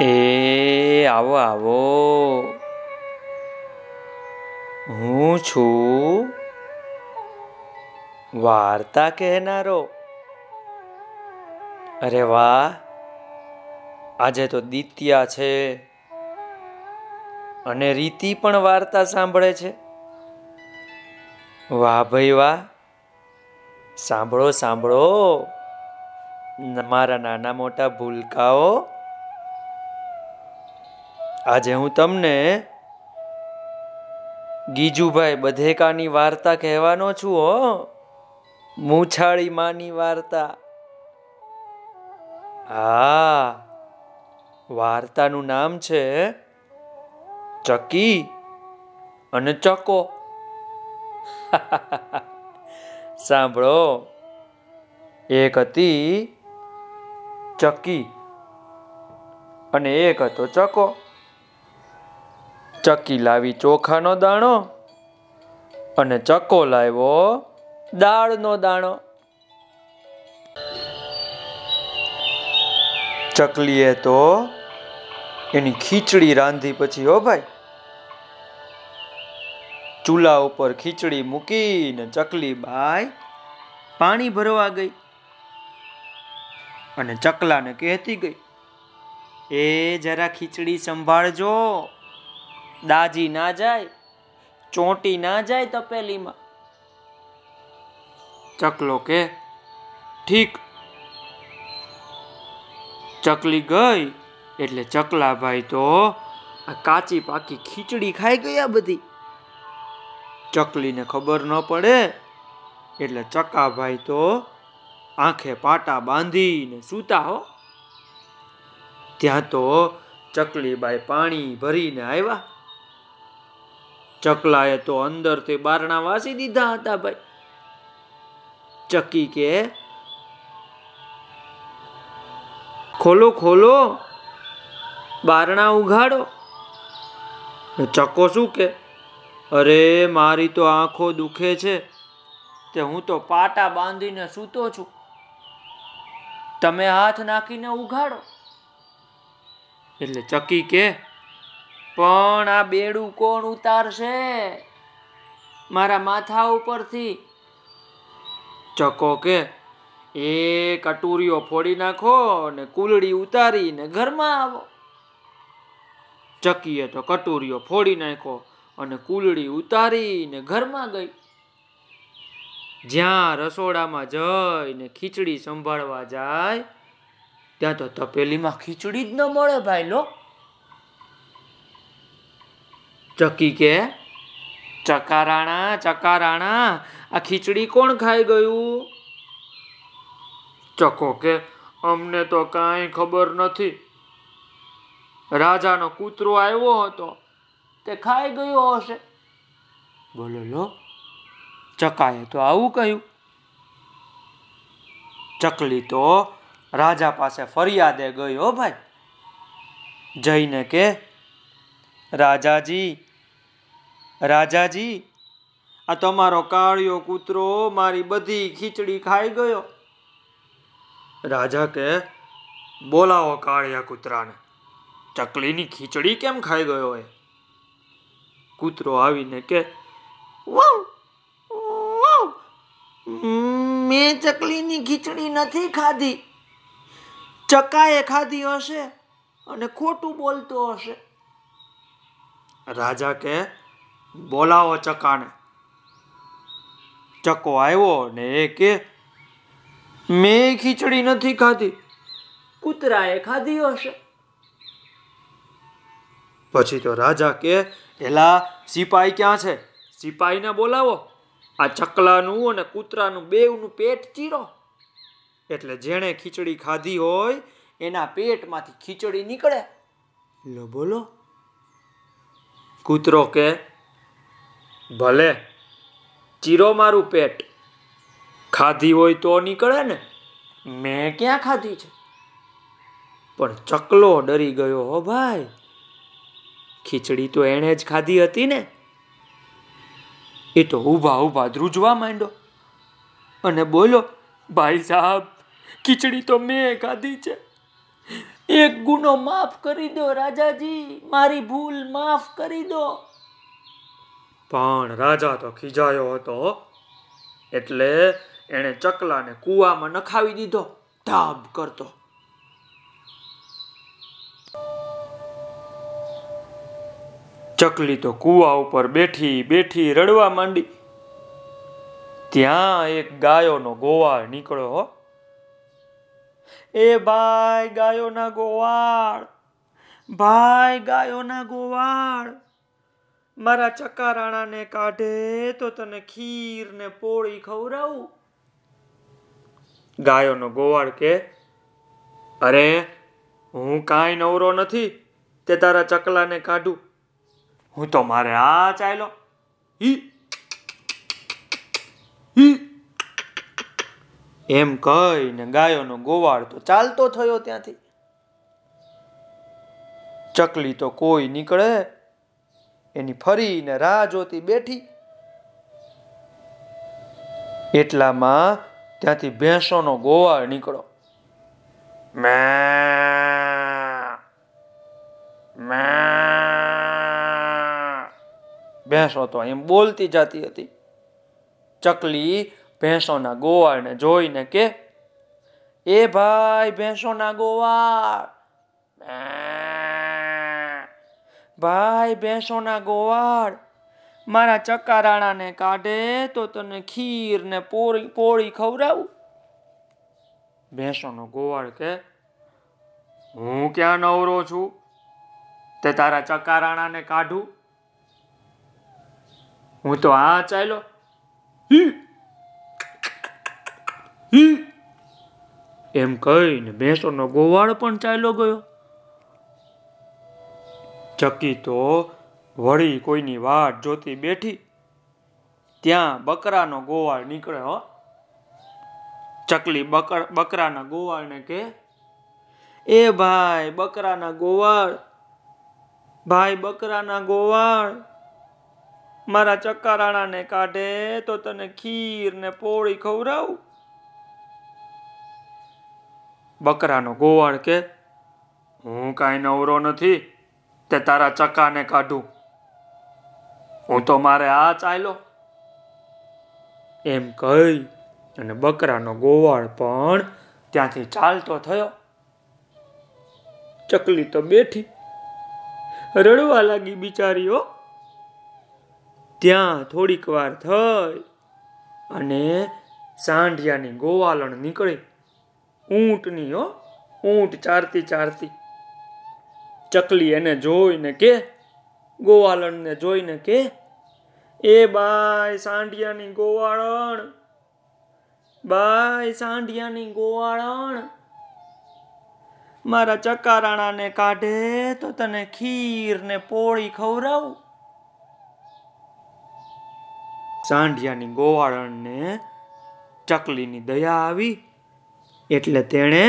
એ આવો આવો. હું છું વાર્તા કહેનારો. અરે વાહ, આજે તો દિત્યા છે અને રીતિ પણ વાર્તા સાંભળે છે. વાહ ભાઈ વાહ, સાંભળો સાંભળો. મારા નાના મોટા ભૂલકાઓ આજે હું તમને ગીજુભાઈ બધેકાની વાર્તા કહેવાનો છું, હો. મૂછાળી માની વાર્તા. હા, વાર્તાનું નામ છે ચકી અને ચકો. સાંભળો, એક હતી ચકી અને એક હતો ચકો. ચકી લાવી ચોખાનો દાણો અને ચકો લાવ્યો દાળનો દાણો. ચકલીએ તો એની ખીચડી રાંધી પછી, હો ભાઈ. ચૂલા ઉપર ખીચડી મૂકીને ચકલી બાઈ પાણી ભરવા ગઈ અને ચકલાને કહેતી ગઈ, એ જરા ખીચડી સંભાળજો. દાજી ના જાય, ચોંટી ના જાય તપેલીમાં. ચકલો કે, ઠીક. ચકલી ગઈ, એટલે ચકલાભાઈ તો આ કાચી પાકી ખીચડી ખાઈ ગયા બધી. ચકલીને ખબર ન પડે, એટલે ચકાભાઈ તો આંખે પાટા બાંધીને સૂતા હો. ત્યાં તો ચકલીબાઈ પાણી ભરીને આવ્યા. ચકલાએ તો અંદરથી બારણા વાસી દીધા હતા ભાઈ. ચકી કે, ખોલો ખોલો, બારણા ઉઘાડો. ચકો શું કે? અરે, મારી તો આંખો દુખે છે. તે હું તો પાટા બાંધીને સૂતો છું. તમે હાથ નાખીને ઉઘાડો. એટલે ચકી કે પણ આ બેડું કોણ ઉતારશે? મારા માથા ઉપરથી. ચકો કે એ કટુરીઓ ફોડી નાખો ને કુલડી ઉતારીને ઘરમાં આવો. ચકીએ તો કટુરીઓ ફોડી નાખો અને કુલડી ઉતારીને ઘરમાં ગઈ. જ્યાં રસોડામાં જઈને ખીચડી સંભાળવા જાય, ત્યાં તો તપેલીમાં ખીચડી જ ન મળે ભાઈ, લો. ચકી કે ચકારાણા ચકારાણા. આ ખીચડી કોણ ખાઈ ગયું? ચકો કે અમને તો કાંઈ ખબર નથી. રાજાનો કૂતરો આવ્યો હતો. તે ખાઈ ગયો હશે. બોલો, લો. ચકાએ તો આવું કહ્યું. ચકલી તો રાજા પાસે ફરિયાદે ગયો ભાઈ. જઈને કે, રાજાજી રાજાજી, આ તમારો કાળિયો કૂતરો મારી બધી ખીચડી ખાઈ ગયો. રાજા કે, બોલાવો કાળિયા કૂતરાને, ચકલીની ખીચડી કેમ ખાઈ ગયો એ? કૂતરો આવીને કે મેં ચકલીની ખીચડી નથી ખાધી. ચકાએ ખાધી હશે અને ખોટું બોલતો હશે. રાજા કે બોલાવો ચકાને. ચકો આવ્યો ને એ કે, મેં ખીચડી નથી ખાધી. કૂતરાએ ખાધી હશે. પછી તો રાજા કે, એલા, સિપાઈ ક્યાં છે? સિપાહીને બોલાવો. આ ચકલાનું અને કૂતરાનું બેવનું પેટ ચીરો. એટલે જેણે ખીચડી ખાધી હોય, એના પેટમાંથી ખીચડી નીકળે. લો બોલો. કૂતરો કે ભલે, ચીરો મારું પેટ. ખાધી હોય તો નીકળે ને. મેં ક્યાં ખાધી છે? પણ ચકલો ડરી ગયો હો ભાઈ. ખીચડી તો એણે જ ખાધી હતી ને. એ તો ઊભા ઊભા ધ્રુજવા માંડ્યો. અને બોલો, ભાઈ સાહેબ, ખીચડી તો મેં ખાધી છે. એક ગુનો માફ કરી દો, રાજાજી. મારી ભૂલ માફ કરી દો. પણ રાજા તો ખીજાયો હતો. એટલે એણે ચકલાને કૂવામાં નખાવી દીધો. ધાબ કરતો. ચકલી તો કૂવા ઉપર બેઠી બેઠી રડવા માંડી. ત્યાં એક ગાયોનો ગોવાળ નીકળ્યો એ ભાઈ ગાયોના ગોવાળ, ભાઈ ગાયોના ગોવાળ મારા ચકારાણાને કાઢે તો તને ખીર ને પોળી ખવડાવું. ગાયોનો ગોવાળ કે, અરે, હું કાંઈ નવરો નથી, તે તારા ચકલાને કાઢું. હું તો મારે આ ચાલ્યો એમ કહીને ગાયોનો ગોવાળ તો ચાલતો થયો ત્યાંથી. ચકલી તો કોઈ નીકળે એની ફરીને રાહ જોતી બેઠી. એટલામાં ત્યાંથી ભેંસોનો ગોવાળ નીકળો ભેંસો તો એમ બોલતી જતી હતી. ચકલી ભેંસોના ગોવાળને જોઈને કે, એ ભાઈ ભેંસોના ગોવાળ. ભાઈ ભેંસોના ગોવાળ, મારા ચકારાણાને કાઢે તો તને ખીર ને પોળી પોળી ખવડાવું. ભેંસોનો ગોવાળ કે, હું ક્યાં નવરો છું? તે તારા ચકારાણાને કાઢું. હું તો આ ચાલ્યો. એમ કહીને ભેંસોનો ગોવાળ પણ ચાલ્યો ગયો. ચકી તો વળી કોઈની વાટ જોતી બેઠી. ત્યાં બકરાનો ગોવાળ નીકળે હો. ચકલી બકર, બકરાના ગોવાળને કે, એ ભાઈ, બકરાના ગોવાળ, ભાઈ, બકરાના ગોવાળ, મારા ચક્કારાણાને કાઢે તો તને ખીર ને પોળી ખવડાવું. બકરાનો ગોવાળ કે, હું કાંઈ નવરો નથી. તે તારા ચક્કાને કાઢું. હું તો મારે આ ચાલ્યો એમ કહી અને બકરાનો ગોવાળ પણ ત્યાંથી ચાલતો થયો. ચકલી તો બેઠી. રડવા લાગી બિચારીઓ. ત્યાં થોડીક વાર થઈ અને સાંઢિયાની ગોવાલણ નીકળી. ઊંટની હો, ઊંટ ચારતી ચારતી. ચકલી એને જોઈને કે ગોવાળણને જોઈને કે, એ બાય સાંઢિયાની ગોવાળણ, બાય સાંઢિયાની ગોવાળણ, મારા ચકારાણાને કાઢે તો તને ખીર ને પોળી ખવડાવું. સાંઢિયાની ગોવાળણને ચકલીની દયા આવી, એટલે તેણે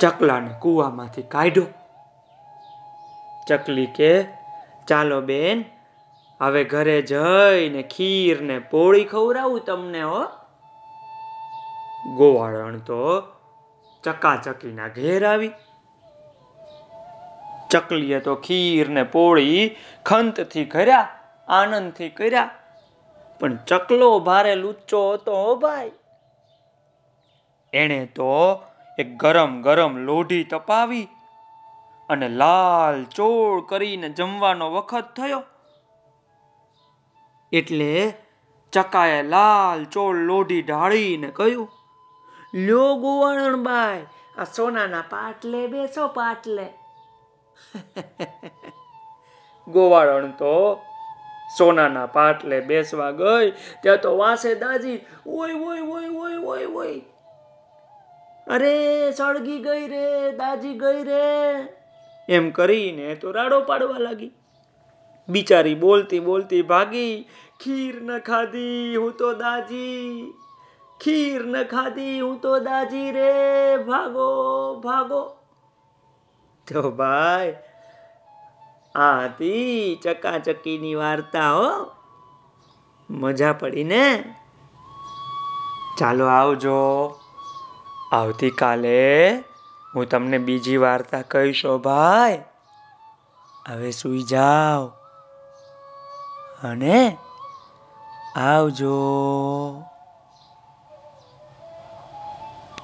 ચકલાને કૂવામાંથી કાઢ્યો. ચકલી કે, ચાલો બેન, હવે ઘરે જઈને ખીર ને પોળી ખવડાવું તમને, હો. ગોવાળણ તો ચકાચકીના ઘેર આવી. ચકલીએ તો ખીર ને પોળી ખંતથી કર્યા આનંદથી કર્યા, પણ ચકલો ભારે લુચ્ચો હતો ભાઈ. એણે તો એક ગરમ ગરમ લોઢી તપાવી અને લાલ ચોળ કરીને જમવાનો વખત થયો. એટલે ચકાએ લાલ ચોળ લોઢી ઢાળીને કહ્યું, લ્યો ગોવાણબાઈ આ સોનાના પાટલે બેસો પાટલે. ગોવાળણ તો સોનાના પાટલે બેસવા ગઈ, ત્યાં તો વાસે દાજી, ઓય ઓય ઓય ઓય ઓય ઓય. અરે, સળગી ગઈ રે, દાજી ગઈ રે. એમ કરીને તો રાડો પાડવા લાગી. બિચારી બોલતી બોલતી ભાગી, ખીર ન ખાધી હું તો દાજી, ખીર ન ખાધી હું તો દાજી રે, ભાગો ભાગો. તો ભાઈ, આ હતી ચકાચકીની વાર્તા, હો. મજા પડી ને ચાલો આવજો. આવતીકાલે હું તમને બીજી વાર્તા કહીશો ભાઈ. હવે સુઈ જાઓ. અને આવજો.